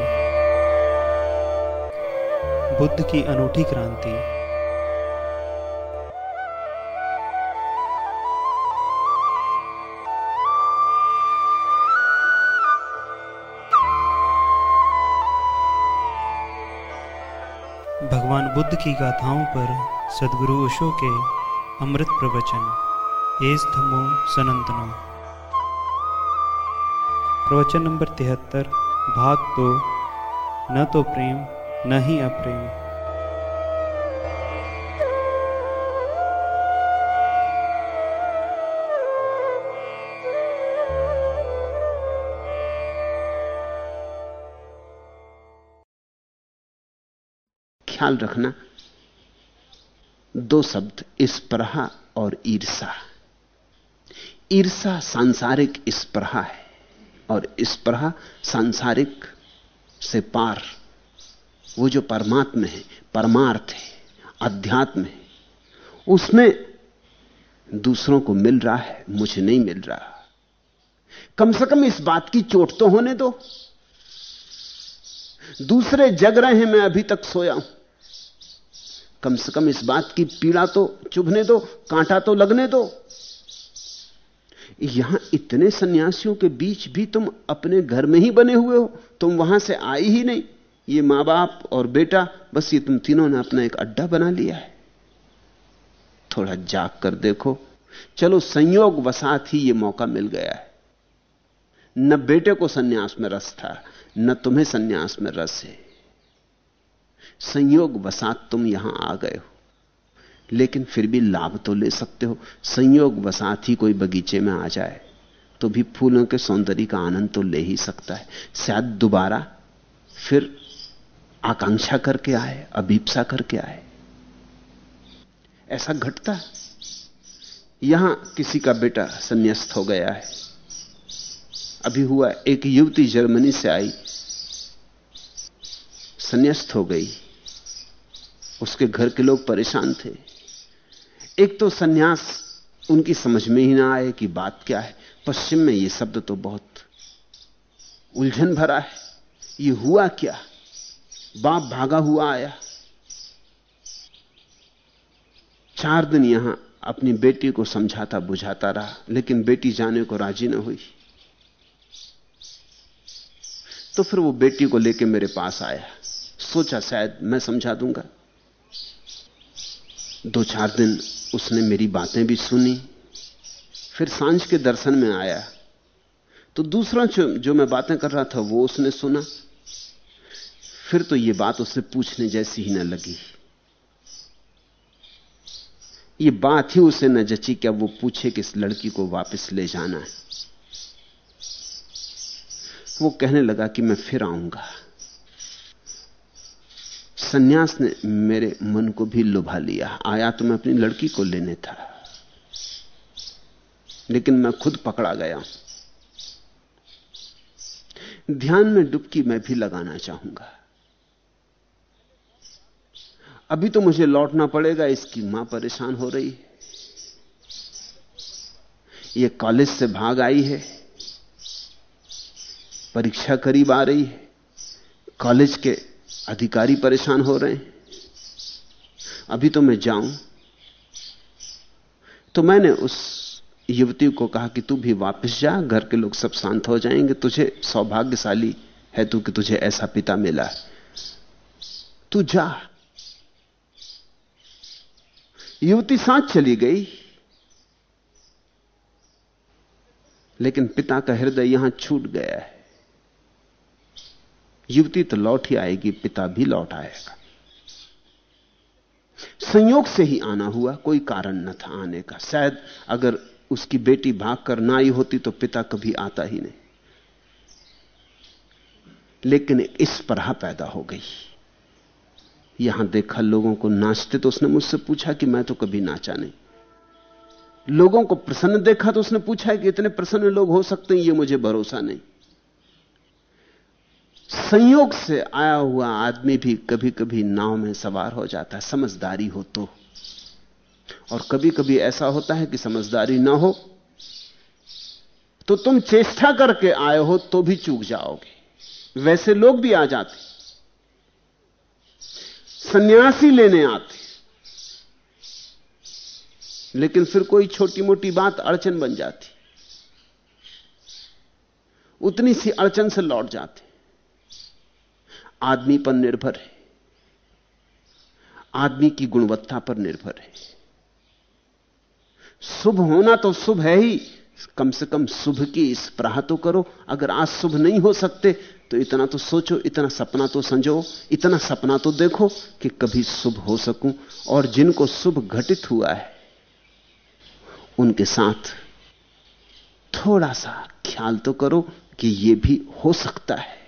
क्रांति। बुद्ध की अनूठी क्रांति। भगवान बुद्ध की गाथाओं पर सदगुरु ओशो के अमृत प्रवचन। एस धमो सनंतनो। प्रवचन नंबर तिहत्तर। भाग दो न तो प्रेम, न ही अप्रेम। ख्याल रखना, दो शब्द, स्प्रहा और ईर्षा। ईर्षा सांसारिक स्प्रहा है। और स्प्रहा सांसारिक से पार, वो जो परमात्मा है, परमार्थ है, अध्यात्म है, उसमें दूसरों को मिल रहा है, मुझे नहीं मिल रहा। कम से कम इस बात की चोट तो होने दो। दूसरे जग रहे हैं, मैं अभी तक सोया हूँ। कम से कम इस बात की पीड़ा तो चुभने दो, कांटा तो लगने दो। यहाँ इतने सन्यासियों के बीच भी तुम अपने घर में ही बने हुए हो, तुम वहाँ से आई ही नहीं। ये माँ बाप और बेटा, बस ये तुम तीनों ने अपना एक अड्डा बना लिया है। थोड़ा जाग कर देखो। चलो संयोग वसात ही ये मौका मिल गया है। न बेटे को सन्यास में रस था, न तुम्हें सन्यास में रस है। संयोग वसात तुम यहाँ आ गए हो। लेकिन फिर भी लाभ तो ले सकते हो। संयोग वसात ही कोई बगीचे में आ जाए तो भी फूलों के सौंदर्य का आनंद तो ले ही सकता है। शायद दोबारा फिर आकांक्षा करके आए, अभीपसा करके आए। ऐसा घटता यहाँ किसी का बेटा संन्यास्त हो गया है। अभी हुआ एक युवती जर्मनी से आई। संन्यास्त हो गई। उसके घर के लोग परेशान थे। एक तो सन्यास उनकी समझ में ही ना आए कि बात क्या है। पश्चिम में यह शब्द तो बहुत उलझन भरा है। ये हुआ क्या? बाप भागा हुआ आया। चार दिन यहाँ अपनी बेटी को समझाता बुझाता रहा, लेकिन बेटी जाने को राज़ी न हुई। तो फिर वो बेटी को लेकर मेरे पास आया। सोचा शायद मैं समझा दूँगा। दो चार दिन उसने मेरी बातें भी सुनी फिर साँझ के दर्शन में आया। तो दूसरा जो, जो मैं बातें कर रहा था वो उसने सुना। फिर तो ये बात उससे पूछने जैसी ही न लगी। ये बात ही उसे न जची क्या वो पूछे कि इस लड़की को वापस ले जाना है। वो कहने लगा कि मैं फिर आऊँगा। सन्यास ने मेरे मन को भी लुभा लिया। आया तो मैं अपनी लड़की को लेने था। लेकिन मैं खुद पकड़ा गया। ध्यान में डुबकी मैं भी लगाना चाहूँगा। अभी तो मुझे लौटना पड़ेगा, इसकी माँ परेशान हो रही है। ये कॉलेज से भाग आई है। परीक्षा करीब आ रही है। कॉलेज के अधिकारी परेशान हो रहे हैं। अभी तो मैं जाऊँ। तो मैंने उस युवती को कहा कि तू भी वापस जा, घर के लोग सब शांत हो जाएँगे। तुझे सौभाग्यशाली है तू कि तुझे ऐसा पिता मिला है। तू जा। युवती साथ चली गई। लेकिन पिता का हृदय यहाँ छूट गया है। युवती तो लौट ही आएगी, पिता भी लौट आएगा। संयोग से ही आना हुआ, कोई कारण न था आने का। शायद अगर उसकी बेटी भागकर ना आई होती तो पिता कभी आता ही नहीं। लेकिन इस परहा पैदा हो गई। यहाँ देखा लोगों को नाचते तो उसने मुझसे पूछा कि मैं तो कभी नाचा नहीं। लोगों को प्रसन्न देखा तो उसने पूछा कि इतने प्रसन्न लोग हो सकते हैं, ये मुझे भरोसा नहीं। संयोग से आया हुआ आदमी भी कभी कभी नाव में सवार हो जाता है, समझदारी हो तो। और कभी कभी ऐसा होता है कि समझदारी ना हो तो तुम चेष्टा करके आए हो तो भी चूक जाओगे। वैसे लोग भी आ जाते, सन्यासी लेने आते। लेकिन फिर कोई छोटी मोटी बात अड़चन बन जाती, उतनी सी अड़चन से लौट जाते। आदमी पर निर्भर है। आदमी की गुणवत्ता पर निर्भर है। शुभ होना तो शुभ है ही। कम से कम शुभ की स्प्राह तो करो। अगर आज शुभ नहीं हो सकते तो इतना तो सोचो, इतना सपना तो संजो। इतना सपना तो देखो कि कभी शुभ हो सकूँ और जिनको शुभ घटित हुआ है, उनके साथ थोड़ा सा ख्याल तो करो कि यह भी हो सकता है।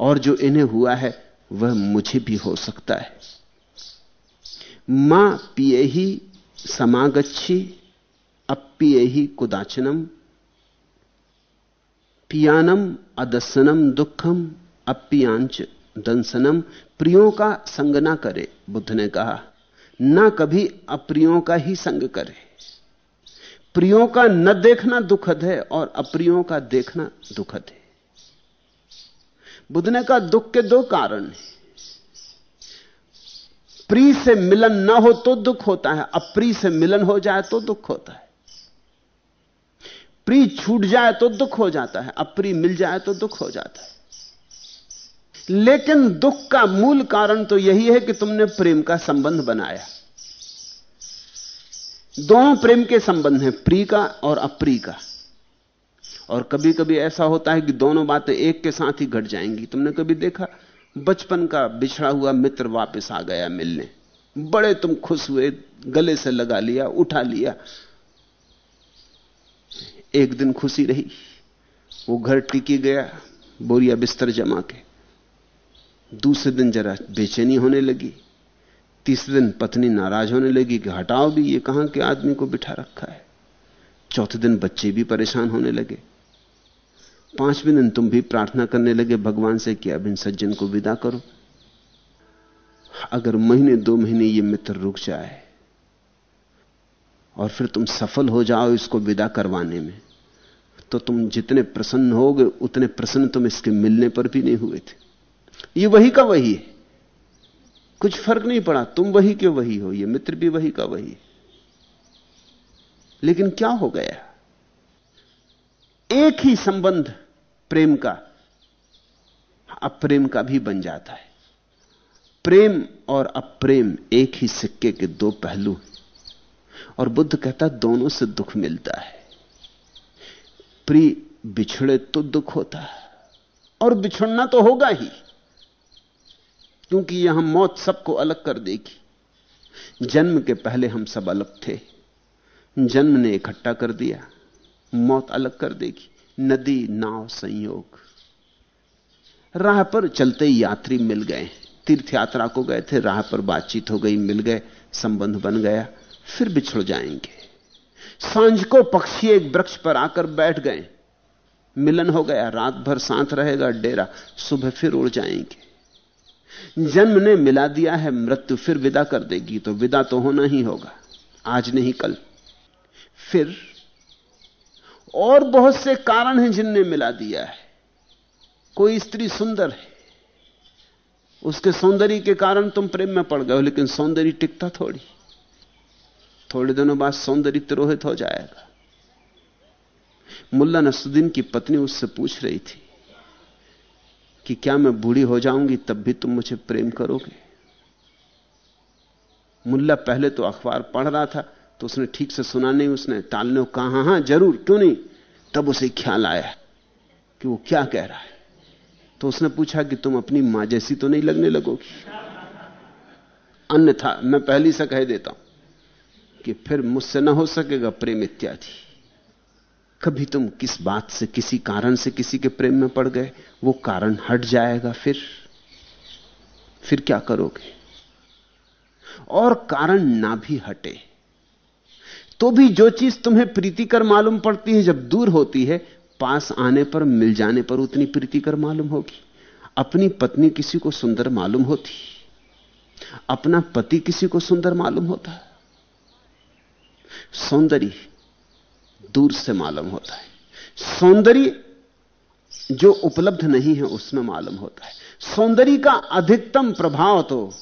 और जो इन्हें हुआ है, वह मुझे भी हो सकता है। माँ पिए ही समागच्छी अपिए ही कुदाचनम। पियानम अदसनम दुखम अपियांच दंसनम। प्रियों का संग ना करे, बुद्ध ने कहा। ना कभी अप्रियों का ही संग करे। प्रियों का न देखना दुखद है, और अप्रियों का देखना दुखद है। बुद्ध ने कहा दुख के दो कारण हैं। प्री से मिलन ना हो तो दुख होता है, अप्री से मिलन हो जाए तो दुख होता है। प्री छूट जाए तो दुख हो जाता है, अप्री मिल जाए तो दुख हो जाता है। लेकिन दुख का मूल कारण तो यही है कि तुमने प्रेम का संबंध बनाया। दोनों प्रेम के संबंध हैं, प्री का और अप्री का। और कभी कभी ऐसा होता है कि दोनों बातें एक के साथ ही घट जाएँगी। तुमने कभी देखा? बचपन का बिछड़ा हुआ मित्र वापस आ गया मिलने। बड़े तुम खुश हुए, गले से लगा लिया, उठा लिया। एक दिन खुशी रही। वो घर टिकी गया, बोरिया बिस्तर जमा के। दूसरे दिन जरा बेचैनी होने लगी। तीसरे दिन पत्नी नाराज़ होने लगी कि हटाओ भी, ये कहाँ के आदमी को बिठा रखा है? चौथे दिन बच्चे भी परेशान होने लगे। पाँचवें दिन तुम भी प्रार्थना करने लगे, भगवान से कि अब इन सज्जन को विदा करो। अगर महीने दो महीने ये मित्र रुक जाए और फिर तुम सफल हो जाओ इसको विदा करवाने में तो तुम जितने प्रसन्न होगे, उतने प्रसन्न तुम इसके मिलने पर भी नहीं हुए थे। ये वही का वही है। कुछ फ़र्क नहीं पड़ा, तुम वही के वही हो, ये मित्र भी वही का वही है। लेकिन क्या हो गया? एक ही संबंध प्रेम का। अप्रेम का भी बन जाता है। प्रेम और अप्रेम एक ही सिक्के के दो पहलू हैं। और बुद्ध कहता, दोनों से दुख मिलता है। प्री बिछड़े तो दुख होता है, और बिछड़ना तो होगा ही, क्योंकि यहाँ मौत सबको अलग कर देगी। जन्म के पहले हम सब अलग थे, जन्म ने इकट्ठा कर दिया। मौत अलग कर देगी। नदी, नाव, संयोग। राह पर चलते यात्री मिल गए। तीर्थ यात्रा को गए थे, राह पर बातचीत हो गई, मिल गए, संबंध बन गया, फिर बिछड़ जाएँगे। साँझ को पक्षी एक वृक्ष पर आकर बैठ गए। मिलन हो गया, रात भर साथ रहेगा, डेरा, सुबह फिर उड़ जाएँगे। जन्म ने मिला दिया है, मृत्यु फिर विदा कर देगी तो विदा तो होना ही होगा। आज नहीं कल, फिर और बहुत से कारण हैं जिनने मिला दिया है। कोई स्त्री सुंदर है। उसके सौंदर्य के कारण तुम प्रेम में पड़ गए हो, लेकिन सौंदर्य टिकता थोड़ी। थोड़े दिनों बाद सौंदर्य तिरोहित हो जाएगा। मुल्ला नसुद्दीन की पत्नी उससे पूछ रही थी कि क्या मैं बूढ़ी हो जाऊँगी, तब भी तुम मुझे प्रेम करोगे? मुल्ला पहले तो अखबार पढ़ रहा था तो उसने ठीक से सुना नहीं, उसने टालने को कहा, हाँ हाँ ज़रूर, क्यों नहीं? तब उसे ख्याल आया कि वो क्या कह रहा है। तो उसने पूछा कि तुम अपनी माँ जैसी तो नहीं लगने लगोगी? अन्यथा, मैं पहली से कह देता हूँ कि फिर मुझसे ना हो सकेगा प्रेम इत्यादि। कभी तुम किस बात से, किसी कारण से किसी के प्रेम में पड़ गए, वो कारण हट जाएगा फिर। फिर क्या करोगे? और कारण ना भी हटे। तो भी जो चीज़ तुम्हें प्रीतिकर मालूम पड़ती है, जब दूर होती है, पास आने पर, मिल जाने पर उतनी प्रीतिकर मालूम होगी। अपनी पत्नी किसी को सुंदर मालूम होती। अपना पति किसी को सुंदर मालूम होता। है सौंदर्य दूर से मालूम होता है। सौंदर्य जो उपलब्ध नहीं है, उसमें मालूम होता है। सौंदर्य का अधिकतम प्रभाव तो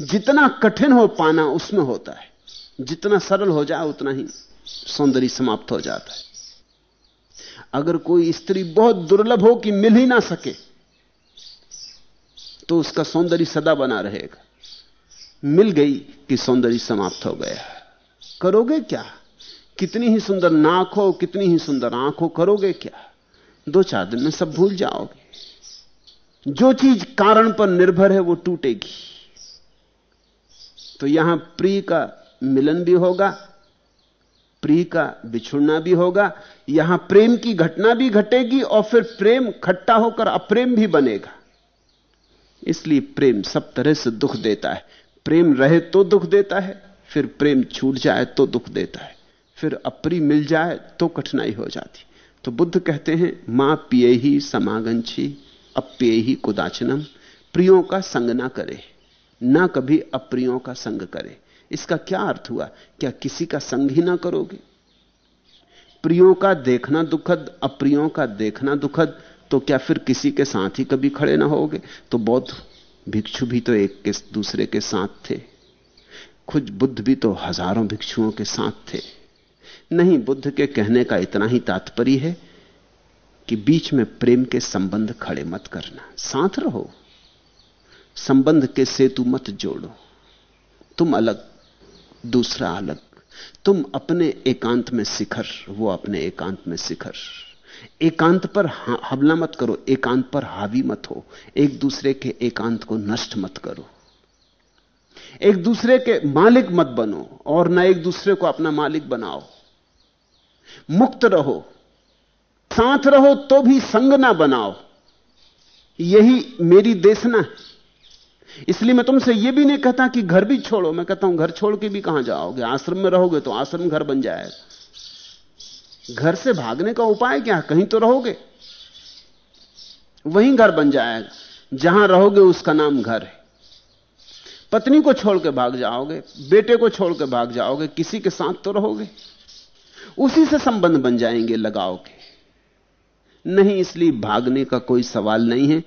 जितना कठिन हो पाना, उसमें होता है। जितना सरल हो जाए, उतना ही सौंदर्य समाप्त हो जाता है। अगर कोई स्त्री बहुत दुर्लभ हो कि मिल ही ना सके तो उसका सौंदर्य सदा बना रहेगा। मिल गई कि सौंदर्य समाप्त हो गया करोगे क्या? कितनी ही सुंदर नाक हो, कितनी ही सुंदर आँख हो, करोगे क्या? दो चार दिन में सब भूल जाओगे। जो चीज़ कारण पर निर्भर है, वो टूटेगी। तो यहाँ प्रिय का मिलन भी होगा प्रिय का बिछुड़ना भी होगा, यहाँ प्रेम की घटना भी घटेगी और फिर प्रेम खट्टा होकर अप्रेम भी बनेगा। इसलिए प्रेम सब तरह से दुख देता है। प्रेम रहे तो दुख देता है, फिर प्रेम छूट जाए तो दुख देता है। फिर अप्री मिल जाए तो कठिनाई हो जाती। तो बुद्ध कहते हैं, माँ पिए ही समागंछी अप्य ही कुदाचनम। प्रियों का संग ना करे, ना कभी अप्रियों का संग करे। इसका क्या अर्थ हुआ? क्या किसी का संग ही ना करोगे? प्रियो का देखना दुखद, अप्रियो का देखना दुखद तो क्या फिर किसी के साथ ही कभी खड़े ना होगे? तो बौद्ध भिक्षु भी तो एक के दूसरे के साथ थे। खुद बुद्ध भी तो हज़ारों भिक्षुओं के साथ थे। नहीं, बुद्ध के कहने का इतना ही तात्पर्य है कि बीच में प्रेम के संबंध खड़े मत करना। साथ रहो। संबंध के सेतु मत जोड़ो। तुम अलग दूसरा अलग। तुम अपने एकांत में शिखर, वो अपने एकांत में शिखर। एकांत पर हमला मत करो, एकांत पर हावी मत हो। एक दूसरे के एकांत को नष्ट मत करो। एक दूसरे के मालिक मत बनो, और ना एक दूसरे को अपना मालिक बनाओ। मुक्त रहो। साथ रहो तो भी संग ना बनाओ। यही मेरी देशना है। इसलिए मैं तुमसे यह भी नहीं कहता कि घर भी छोड़ो। मैं कहता हूँ, घर छोड़ के भी कहाँ जाओगे? आश्रम में रहोगे तो आश्रम घर बन जाएगा घर से भागने का उपाय क्या कहीं तो रहोगे। वहीं घर बन जाएगा जहाँ रहोगे उसका नाम घर है। पत्नी को छोड़ के भाग जाओगे, बेटे को छोड़ के भाग जाओगे, किसी के साथ तो रहोगे। उसी से संबंध बन जाएँगे लगाओगे नहीं, इसलिए भागने का कोई सवाल नहीं है।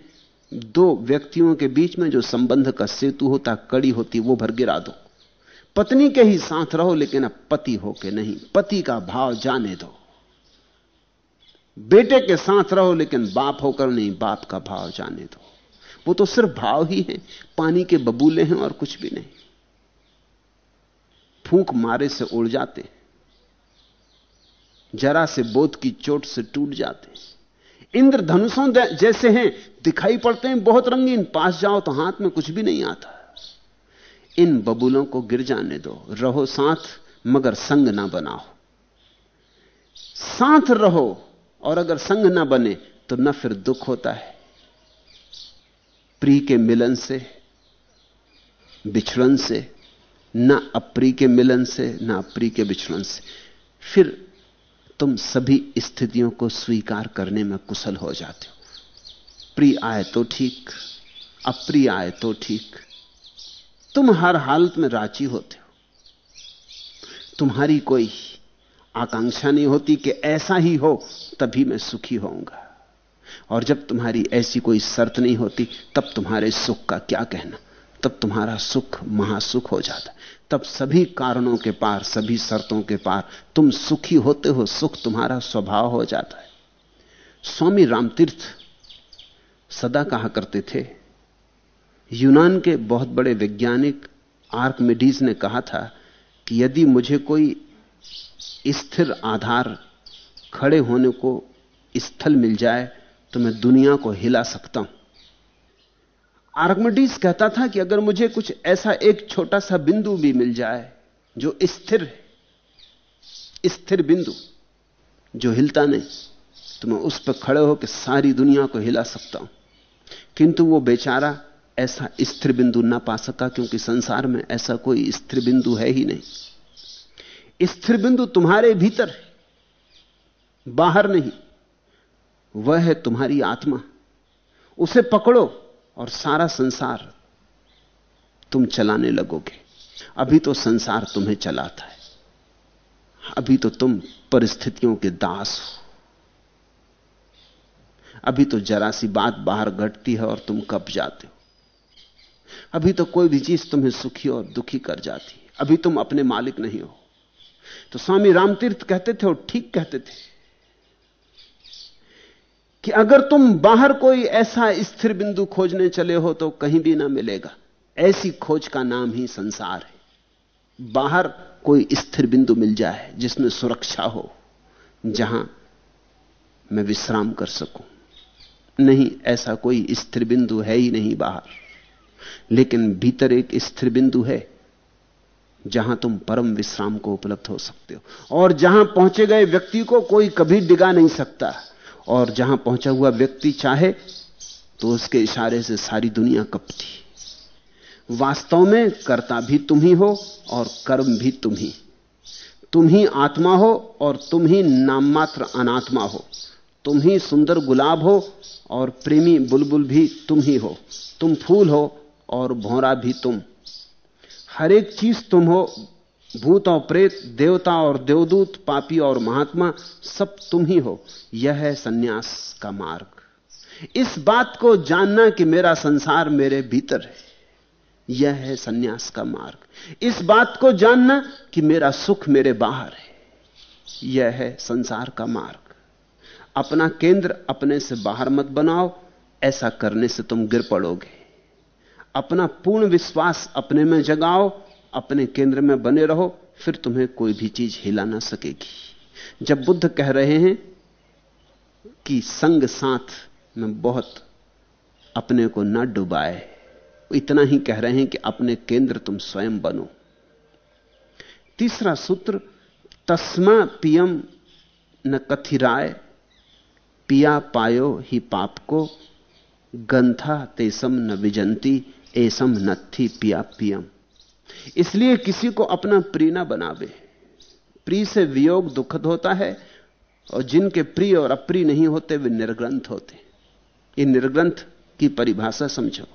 दो व्यक्तियों के बीच में जो संबंध का सेतु होता, कड़ी होती, वो भर गिरा दो। पत्नी के ही साथ रहो, लेकिन अब पति होके नहीं। पति का भाव जाने दो। बेटे के साथ रहो, लेकिन बाप होकर नहीं, बाप का भाव जाने दो। वो तो सिर्फ़ भाव ही है। पानी के बबूले हैं और कुछ भी नहीं। फूंक मारे से उड़ जाते। जरा से बोध की चोट से टूट जाते। इंद्रधनुषों जैसे हैं, दिखाई पड़ते हैं बहुत रंगीन, पास जाओ तो हाथ में कुछ भी नहीं आता। इन बबूलों को गिर जाने दो, रहो साथ, मगर संग ना बनाओ। साथ रहो, और अगर संग ना बने तो न फिर दुख होता है। प्री के मिलन से बिछड़न से, न अप्री के मिलन से, ना अप्री के बिछड़न से। फिर तुम सभी स्थितियों को स्वीकार करने में कुशल हो जाते हो। प्रिय आए तो ठीक, अप्रिय आए तो ठीक। तुम हर हालत में राज़ी होते हो। तुम्हारी कोई आकांक्षा नहीं होती कि ऐसा ही हो, तभी मैं सुखी होऊँगा। और जब तुम्हारी ऐसी कोई शर्त नहीं होती, तब तुम्हारे सुख का क्या कहना? तब तुम्हारा सुख महासुख हो जाता। तब सभी कारणों के पार, सभी शर्तों के पार, तुम सुखी होते हो, सुख तुम्हारा स्वभाव हो जाता है। स्वामी रामतीर्थ सदा कहा करते थे, यूनान के बहुत बड़े वैज्ञानिक आर्कमिडीज ने कहा था कि यदि मुझे कोई स्थिर आधार खड़े होने को स्थल मिल जाए तो मैं दुनिया को हिला सकता हूँ। आर्कमिडीज कहता था कि अगर मुझे कुछ ऐसा एक छोटा सा बिंदु भी मिल जाए, जो स्थिर है, स्थिर बिंदु, जो हिलता नहीं तो मैं उस पर खड़े होकर सारी दुनिया को हिला सकता हूँ। किंतु वो बेचारा ऐसा स्थिर बिंदु ना पा सका, क्योंकि संसार में ऐसा कोई स्थिर बिंदु है ही नहीं। स्थिर बिंदु तुम्हारे भीतर है, बाहर नहीं, वह है तुम्हारी आत्मा। उसे पकड़ो और सारा संसार तुम चलाने लगोगे। अभी तो संसार तुम्हें चलाता है। अभी तो तुम परिस्थितियों के दास हो। अभी तो जरा सी बात बाहर घटती है और तुम कब जाते हो। अभी तो कोई भी चीज़ तुम्हें सुखी और दुखी कर जाती है। अभी तुम अपने मालिक नहीं हो। तो स्वामी रामतीर्थ कहते थे और ठीक कहते थे। कि अगर तुम बाहर कोई ऐसा स्थिर बिंदु खोजने चले हो तो कहीं भी ना मिलेगा। ऐसी खोज का नाम ही संसार है। बाहर कोई स्थिर बिंदु मिल जाए जिसमें सुरक्षा हो, जहाँ मैं विश्राम कर सकूँ। नहीं, ऐसा कोई स्थिर बिंदु है ही नहीं बाहर। लेकिन भीतर एक स्थिर बिंदु है, जहाँ तुम परम विश्राम को उपलब्ध हो सकते हो। और जहाँ पहुँचे गए व्यक्ति को कोई कभी डिगा नहीं सकता। और जहाँ पहुँचा हुआ व्यक्ति चाहे तो उसके इशारे से सारी दुनिया कपती वास्तव में कर्ता भी तुम ही हो और कर्म भी तुम ही। तुम ही आत्मा हो और तुम ही नाम मात्र अनात्मा हो। तुम ही सुंदर गुलाब हो और प्रेमी बुलबुल भी तुम ही हो। तुम फूल हो और भौरा भी तुम। हर एक चीज़ तुम हो भूत और प्रेत, देवता और देवदूत, पापी और महात्मा, सब तुम ही हो। यह है सन्यास का मार्ग। इस बात को जानना कि मेरा संसार मेरे भीतर है, यह है सन्यास का मार्ग। इस बात को जानना कि मेरा सुख मेरे बाहर है, यह है संसार का मार्ग। अपना केंद्र अपने से बाहर मत बनाओ, ऐसा करने से तुम गिर पड़ोगे। अपना पूर्ण विश्वास अपने में जगाओ अपने केंद्र में बने रहो, फिर तुम्हें कोई भी चीज़ हिला ना सकेगी। जब बुद्ध कह रहे हैं कि संग साथ में बहुत अपने को न डुबाए इतना ही कह रहे हैं कि अपने केंद्र तुम स्वयं बनो। तीसरा सूत्र, तस्मा पियम न कथिराय, पिया पायो ही पाप को, गंथा तेसम न विजंती, एसम नथी पिया पियम। इसलिए किसी को अपना प्रिय ना बनावे। प्रिय से वियोग दुखद होता है, और जिनके प्रिय और अप्रिय नहीं होते, वे निर्ग्रंथ होते। ये निर्ग्रंथ की परिभाषा समझो।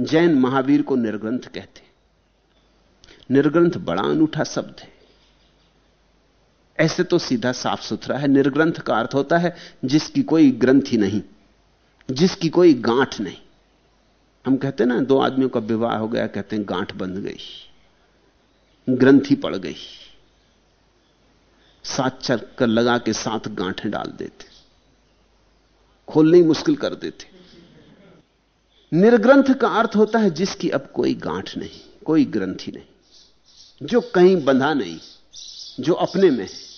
जैन महावीर को निर्ग्रंथ कहते। निर्ग्रंथ बड़ा अनूठा शब्द है। ऐसे तो सीधा साफ़ सुथरा है। निर्ग्रंथ का अर्थ होता है, जिसकी कोई ग्रंथि नहीं, जिसकी कोई गांठ नहीं। हम कहते ना, दो आदमियों का विवाह हो गया, कहते हैं गांठ बंध गई, ग्रंथि पड़ गई। सात चक्कर लगा के सात गांठें डाल देते। खोलने मुश्किल कर देते। निर्ग्रंथ का अर्थ होता है जिसकी अब कोई गांठ नहीं, कोई ग्रंथि नहीं। जो कहीं बंधा नहीं, जो अपने में है।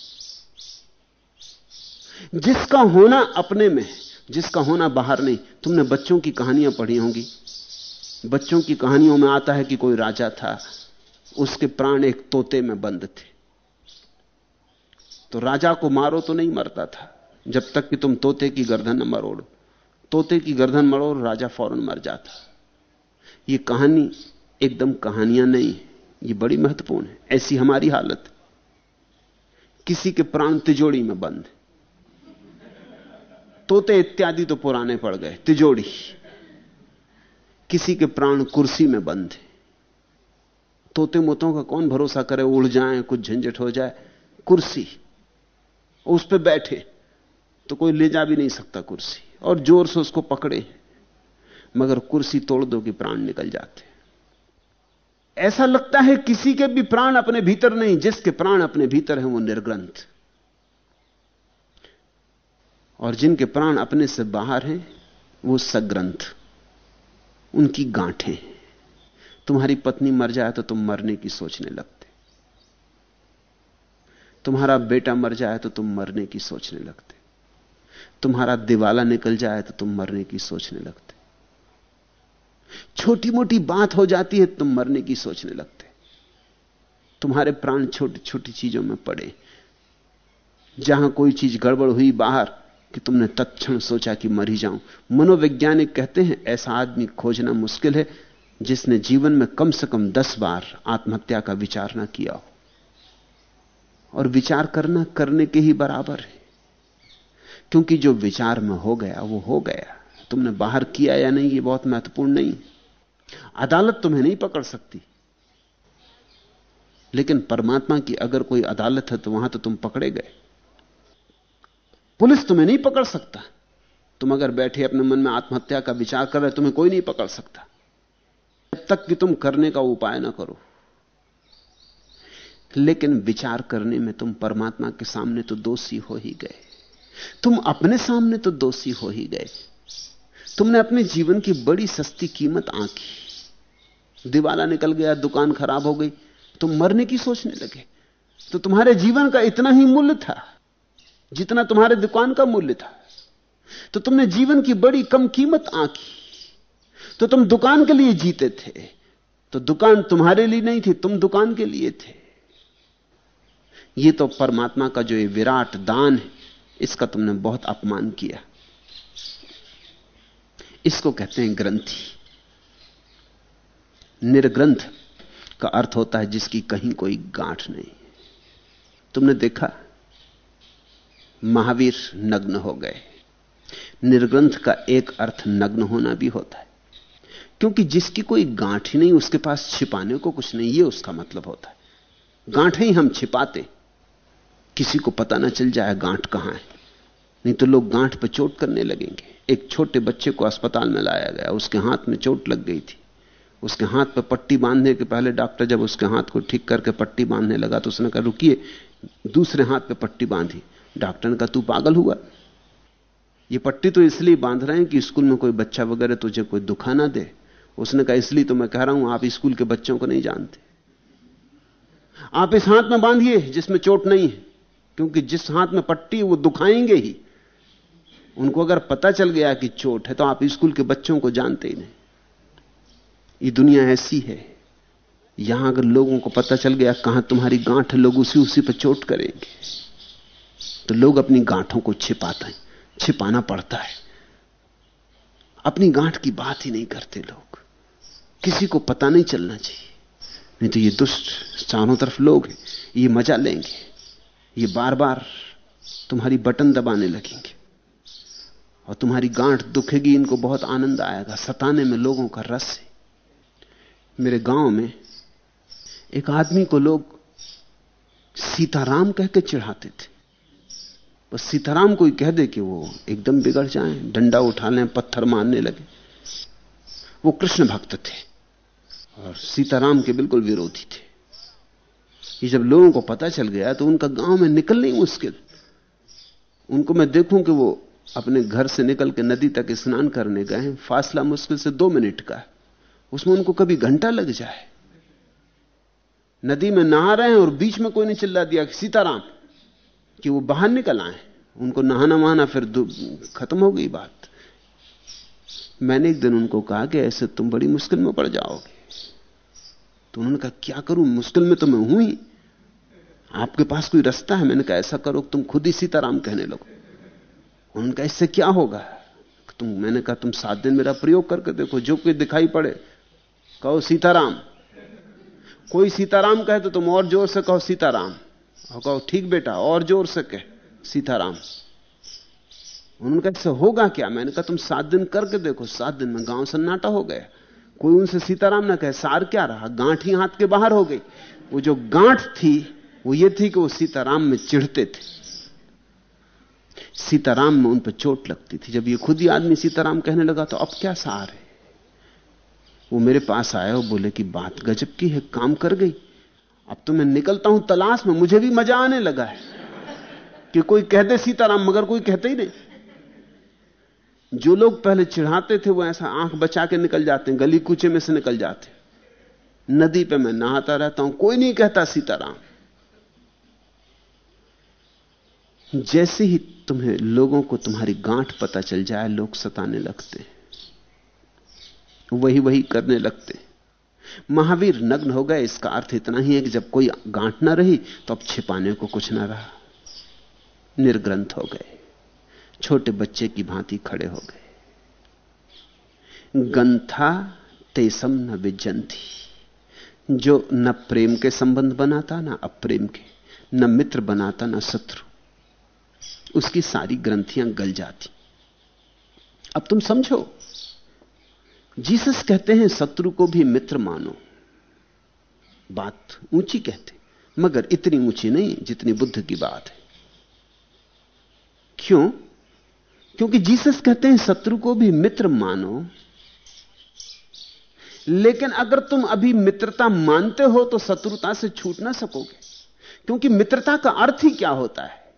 जिसका होना अपने में है, जिसका होना बाहर नहीं, तुमने बच्चों की कहानियाँ पढ़ी होंगी। बच्चों की कहानियों में आता है कि कोई राजा था, उसके प्राण एक तोते में बंद थे। तो राजा को मारो तो नहीं मरता था, जब तक कि तुम तोते की गर्दन न मरोड़ो। तोते की गर्दन मरोड़, राजा फ़ौरन मर जाता। ये कहानी एकदम कहानियाँ नहीं है, ये बड़ी महत्वपूर्ण है। ऐसी हमारी हालत किसी के प्राण तिजोड़ी में बंद तोते इत्यादि तो पुराने पड़ गए तिजोड़ी किसी के प्राण कुर्सी में बंद है। तोते मोतों का कौन भरोसा करे, उड़ जाए, कुछ झंझट हो जाए? कुर्सी। उस पर बैठे तो कोई ले जा भी नहीं सकता कुर्सी। और ज़ोर से उसको पकड़े, मगर कुर्सी तोड़ दो कि प्राण निकल जाते। ऐसा लगता है किसी के भी प्राण अपने भीतर नहीं, जिसके प्राण अपने भीतर हैं, वो निर्ग्रंथ। और जिनके प्राण अपने से बाहर हैं, वो सग्रंथ। उनकी गांठें तुम्हारी पत्नी मर जाए तो तुम मरने की सोचने लगते। तुम्हारा बेटा मर जाए तो तुम मरने की सोचने लगते। तुम्हारा दिवाला निकल जाए तो तुम मरने की सोचने लगते। छोटी मोटी बात हो जाती है तुम मरने की सोचने लगते। तुम्हारे प्राण छोटी छोटी चीज़ों में पड़े। जहाँ कोई चीज़ गड़बड़ हुई बाहर कि तुमने तत्क्षण सोचा कि मर ही जाऊँ। मनोवैज्ञानिक कहते हैं, ऐसा आदमी खोजना मुश्किल है, जिसने जीवन में कम से कम दस बार आत्महत्या का विचार ना किया हो। और विचार करना करने के ही बराबर है। क्योंकि जो विचार में हो गया, वो हो गया। तुमने बाहर किया या नहीं, ये बहुत महत्वपूर्ण नहीं। अदालत तुम्हें नहीं पकड़ सकती। लेकिन परमात्मा की अगर कोई अदालत है तो वहाँ तो तुम पकड़े गए। पुलिस तुम्हें नहीं पकड़ सकता। तुम अगर बैठे अपने मन में आत्महत्या का विचार कर रहे तुम्हें कोई नहीं पकड़ सकता। जब तक कि तुम करने का उपाय ना करो। लेकिन विचार करने में तुम परमात्मा के सामने तो दोषी हो ही गए। तुम अपने सामने तो दोषी हो ही गए। तुमने अपने जीवन की बड़ी सस्ती कीमत आंकी। दिवाला निकल गया, दुकान खराब हो गई। तुम मरने की सोचने लगे। तो तुम्हारे जीवन का इतना ही मूल्य था। जितना तुम्हारे दुकान का मूल्य था। तो तुमने जीवन की बड़ी कम कीमत आंकी। तो तुम दुकान के लिए जीते थे। तो दुकान तुम्हारे लिए नहीं थी, तुम दुकान के लिए थे। यह तो परमात्मा का जो ये विराट दान है, इसका तुमने बहुत अपमान किया। इसको कहते हैं ग्रंथि। निर्ग्रंथ का अर्थ होता है जिसकी कहीं कोई गांठ नहीं। तुमने देखा? महावीर नग्न हो गए। निर्ग्रंथ का एक अर्थ नग्न होना भी होता है। क्योंकि जिसकी कोई गांठ ही नहीं, उसके पास छिपाने को कुछ नहीं, ये उसका मतलब होता है। गांठ ही हम छिपाते, किसी को पता ना चल जाए गांठ कहाँ है। नहीं तो लोग गांठ पर चोट करने लगेंगे। एक छोटे बच्चे को अस्पताल में लाया गया, उसके हाथ में चोट लग गई थी। उसके हाथ पर पट्टी बांधने के पहले डॉक्टर जब उसके हाथ को ठीक करके पट्टी बांधने लगा तो उसने कहा, रुकिए। दूसरे हाथ पे पट्टी बांधी। डॉक्टर ने कहा, तू पागल हुआ। ये पट्टी तो इसलिए बाँध रहे हैं कि स्कूल में कोई बच्चा वगैरह तुझे कोई दुखा ना दे। उसने कहा, इसलिए तो मैं कह रहा हूँ, आप स्कूल के बच्चों को नहीं जानते। आप इस हाथ में बांधिए, जिसमें चोट नहीं है। क्योंकि जिस हाथ में पट्टी वो दुखाएँगे ही। उनको अगर पता चल गया कि चोट है तो आप स्कूल के बच्चों को जानते ही नहीं। ये दुनिया ऐसी है। यहाँ अगर लोगों को पता चल गया, कहाँ तुम्हारी गांठ है लोग उसी उसी पर चोट करेंगे। तो लोग अपनी गांठों को छिपाते हैं, छिपाना पड़ता है। अपनी गांठ की बात ही नहीं करते लोग। किसी को पता नहीं चलना चाहिए। नहीं तो ये दुष्ट चारों तरफ़ लोग हैं, ये मज़ा लेंगे। ये बार बार तुम्हारी बटन दबाने लगेंगे। और तुम्हारी गांठ दुखेगी, इनको बहुत आनंद आएगा। सताने में लोगों का रस है। मेरे गाँव में एक आदमी को लोग सीताराम कह के चिढ़ाते थे। बस सीताराम कोई कह दे कि वो एकदम बिगड़ जाए, डंडा उठा लें, पत्थर मारने लगे। वो कृष्ण भक्त थे और सीताराम के बिल्कुल विरोधी थे। ये जब लोगों को पता चल गया तो उनका गाँव में निकलना ही मुश्किल। उनको मैं देखूँ कि वो अपने घर से निकल के नदी तक स्नान करने गए फासला मुश्किल से दो मिनट का है। उसमें उनको कभी घंटा लग जाए। नदी में नहा रहे हैं और बीच में कोई नहीं चिल्ला दिया कि सीताराम। कि वो बाहर निकल आए। उनको नहाना वहाना फिर खत्म हो गई बात। मैंने एक दिन उनको कहा कि ऐसे तुम बड़ी मुश्किल में पड़ जाओगे। तो उन्होंने कहा, क्या करूँ? मुश्किल में तो मैं हूँ ही। आपके पास कोई रास्ता है? मैंने कहा, ऐसा करो तुम खुद ही सीताराम कहने लगो। उन्होंने कहा, इससे क्या होगा? तुम मैंने कहा, तुम सात दिन मेरा प्रयोग करके देखो, जो कोई दिखाई पड़े, कहो सीताराम। कोई सीताराम कहे तो तुम और ज़ोर से कहो सीताराम। और कहो, ठीक बेटा, और ज़ोर से कह, सीताराम, उन्होंने कहा होगा क्या? मैंने कहा, तुम सात दिन करके देखो, सात दिन में गाँव सन्नाटा हो गया। कोई उनसे सीताराम ना कहे, सार क्या रहा? गांठ ही हाथ के बाहर हो गई। वो जो गांठ थी, वो ये थी कि वो सीताराम में चिढ़ते थे। सीताराम में उन पर चोट लगती थी। जब ये खुद ही आदमी सीताराम कहने लगा तो अब क्या सार है? वो मेरे पास आया और बोले कि बात गजब की है, काम कर गई। अब तो मैं निकलता हूँ तलाश में, मुझे भी मज़ा आने लगा है कि कोई कह दे सीताराम, मगर कोई कहते ही नहीं। जो लोग पहले चिढ़ाते थे, वो ऐसा आँख बचा के निकल जाते हैं, गली कूचे में से निकल जाते नदी पे मैं नहाता रहता हूँ, कोई नहीं कहता सीताराम। जैसे ही तुम्हें लोगों को तुम्हारी गांठ पता चल जाए, लोग सताने लगते वही वही करने लगते महावीर नग्न हो गए, इसका अर्थ इतना ही है कि जब कोई गांठ ना रही तो अब छिपाने को कुछ ना रहा। निर्ग्रंथ हो गए। छोटे बच्चे की भांति खड़े हो गए। गंथा तेसम न विजंती। जो न प्रेम के संबंध बनाता, ना अप्रेम के, न मित्र बनाता, ना शत्रु। उसकी सारी ग्रंथियाँ गल जाती। अब तुम समझो जीसस कहते हैं, शत्रु को भी मित्र मानो। बात ऊँची कहते, मगर इतनी ऊँची नहीं, जितनी बुद्ध की बात है। क्यों? क्योंकि जीसस कहते हैं, शत्रु को भी मित्र मानो। लेकिन अगर तुम अभी मित्रता मानते हो तो शत्रुता से छूट ना सकोगे। क्योंकि मित्रता का अर्थ ही क्या होता है?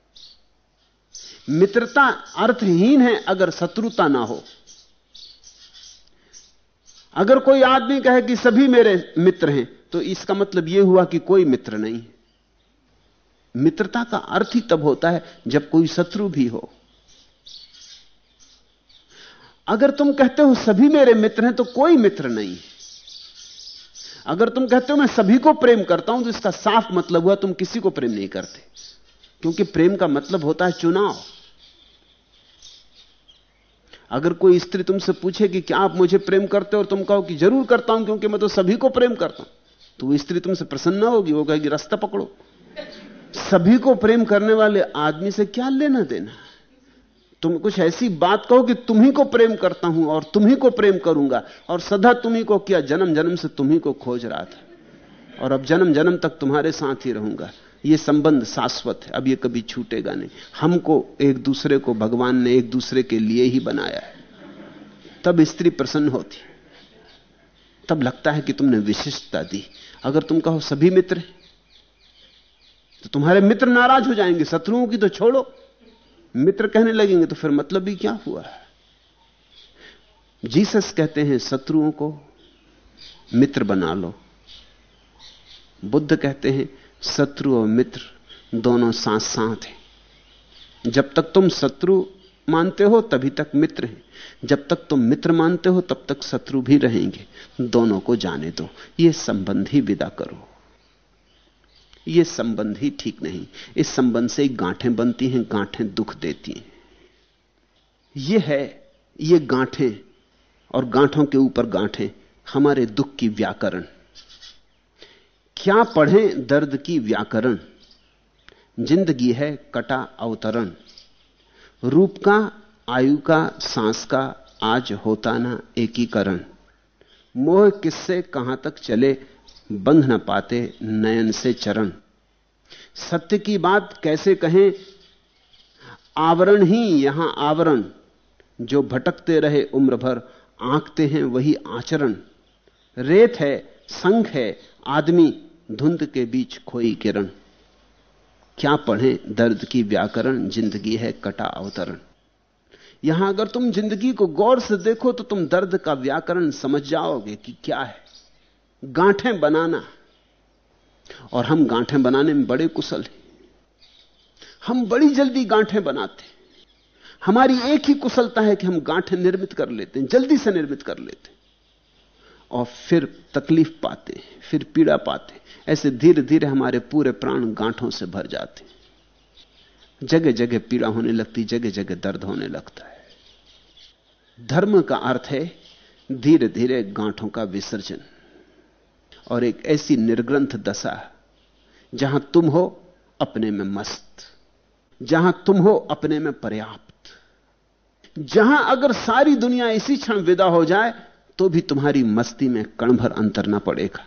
मित्रता अर्थहीन है, अगर शत्रुता ना हो। अगर कोई आदमी कहे कि सभी मेरे मित्र हैं तो इसका मतलब यह हुआ कि कोई मित्र नहीं मित्रता का अर्थ ही तब होता है जब कोई शत्रु भी हो। अगर तुम कहते हो सभी मेरे मित्र हैं तो कोई मित्र नहीं अगर तुम कहते हो मैं सभी को प्रेम करता हूँ तो इसका साफ़ मतलब हुआ तुम किसी को प्रेम नहीं करते। क्योंकि प्रेम का मतलब होता है चुनाव। अगर कोई स्त्री तुमसे पूछे कि क्या आप मुझे प्रेम करते हो और तुम कहो कि ज़रूर करता हूँ, क्योंकि मैं तो सभी को प्रेम करता हूँ तो स्त्री तुमसे प्रसन्न होगी, वो कहेगी, रास्ता पकड़ो। सभी को प्रेम करने वाले आदमी से क्या लेना देना? तुम कुछ ऐसी बात कहो कि तुम्ही को प्रेम करता हूँ और तुम्ही को प्रेम करूँगा, और सदा तुम्ही को किया जन्म जन्म से तुम्ही को खोज रहा था। और अब जन्म जन्म तक तुम्हारे साथ ही रहूँगा। यह संबंध शाश्वत है, अब यह कभी छूटेगा नहीं। हमको एक दूसरे को भगवान ने एक दूसरे के लिए ही बनाया है। तब स्त्री प्रसन्न होती। तब लगता है कि तुमने विशिष्टता दी। अगर तुम कहो सभी मित्र तो तुम्हारे मित्र नाराज़ हो जाएँगे, शत्रुओं की तो छोड़ो। मित्र कहने लगेंगे तो फिर मतलब भी क्या हुआ? है जीसस कहते हैं, शत्रुओं को मित्र बना लो। बुद्ध कहते हैं शत्रु और मित्र दोनों साथ साथ हैं। जब तक तुम शत्रु मानते हो, तभी तक मित्र हैं। जब तक तुम मित्र मानते हो, तब तक शत्रु भी रहेंगे। दोनों को जाने दो। ये संबंध ही विदा करो। ये संबंध ही ठीक नहीं। इस संबंध से गांठें बनती हैं, गांठें दुख देती हैं। ये है, ये गांठें और गांठों के ऊपर गांठें हमारे दुख की व्याकरण। क्या पढ़ें दर्द की व्याकरण? ज़िंदगी है कटा अवतरण। रूप का, आयु का, सांस का आज होता ना एकीकरण। मोह किससे कहाँ तक चले, बंध न पाते नयन से चरण। सत्य की बात कैसे कहें, आवरण ही यहाँ आवरण। जो भटकते रहे उम्र भर आंकते हैं वही आचरण। रेत है, संघ है, आदमी। धुंध के बीच खोई किरण। क्या पढ़े दर्द की व्याकरण, ज़िंदगी है कटा अवतरण। यहाँ अगर तुम ज़िंदगी को गौर से देखो तो तुम दर्द का व्याकरण समझ जाओगे कि क्या है। गांठें बनाना। और हम गांठें बनाने में बड़े कुशल हैं। हम बड़ी जल्दी गांठें बनाते हमारी एक ही कुशलता है कि हम गांठें निर्मित कर लेते हैं, जल्दी से निर्मित कर लेते हैं। और फिर तकलीफ़ पाते, फिर पीड़ा पाते। ऐसे धीरे धीरे हमारे पूरे प्राण गांठों से भर जाते। जगह जगह पीड़ा होने लगती जगह जगह दर्द होने लगता है। धर्म का अर्थ है धीरे धीरे गांठों का विसर्जन। और एक ऐसी निर्ग्रंथ दशा, जहाँ तुम हो अपने में मस्त, जहाँ तुम हो अपने में पर्याप्त। जहाँ अगर सारी दुनिया इसी क्षण विदा हो जाए तो भी तुम्हारी मस्ती में कण भर अंतर ना पड़ेगा।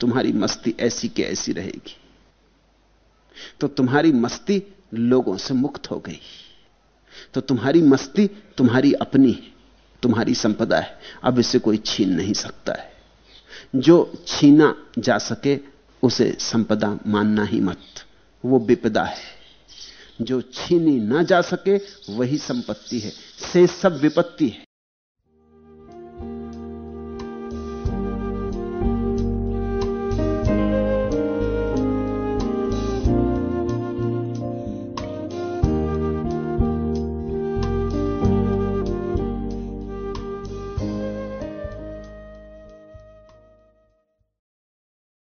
तुम्हारी मस्ती ऐसी के ऐसी रहेगी। तो तुम्हारी मस्ती लोगों से मुक्त हो गई। तो तुम्हारी मस्ती तुम्हारी अपनी है, तुम्हारी संपदा है। अब इसे कोई छीन नहीं सकता है। जो छीना जा सके, उसे संपदा मानना ही मत। वो विपदा है। जो छीनी ना जा सके, वही संपत्ति है। से सब विपत्ति है।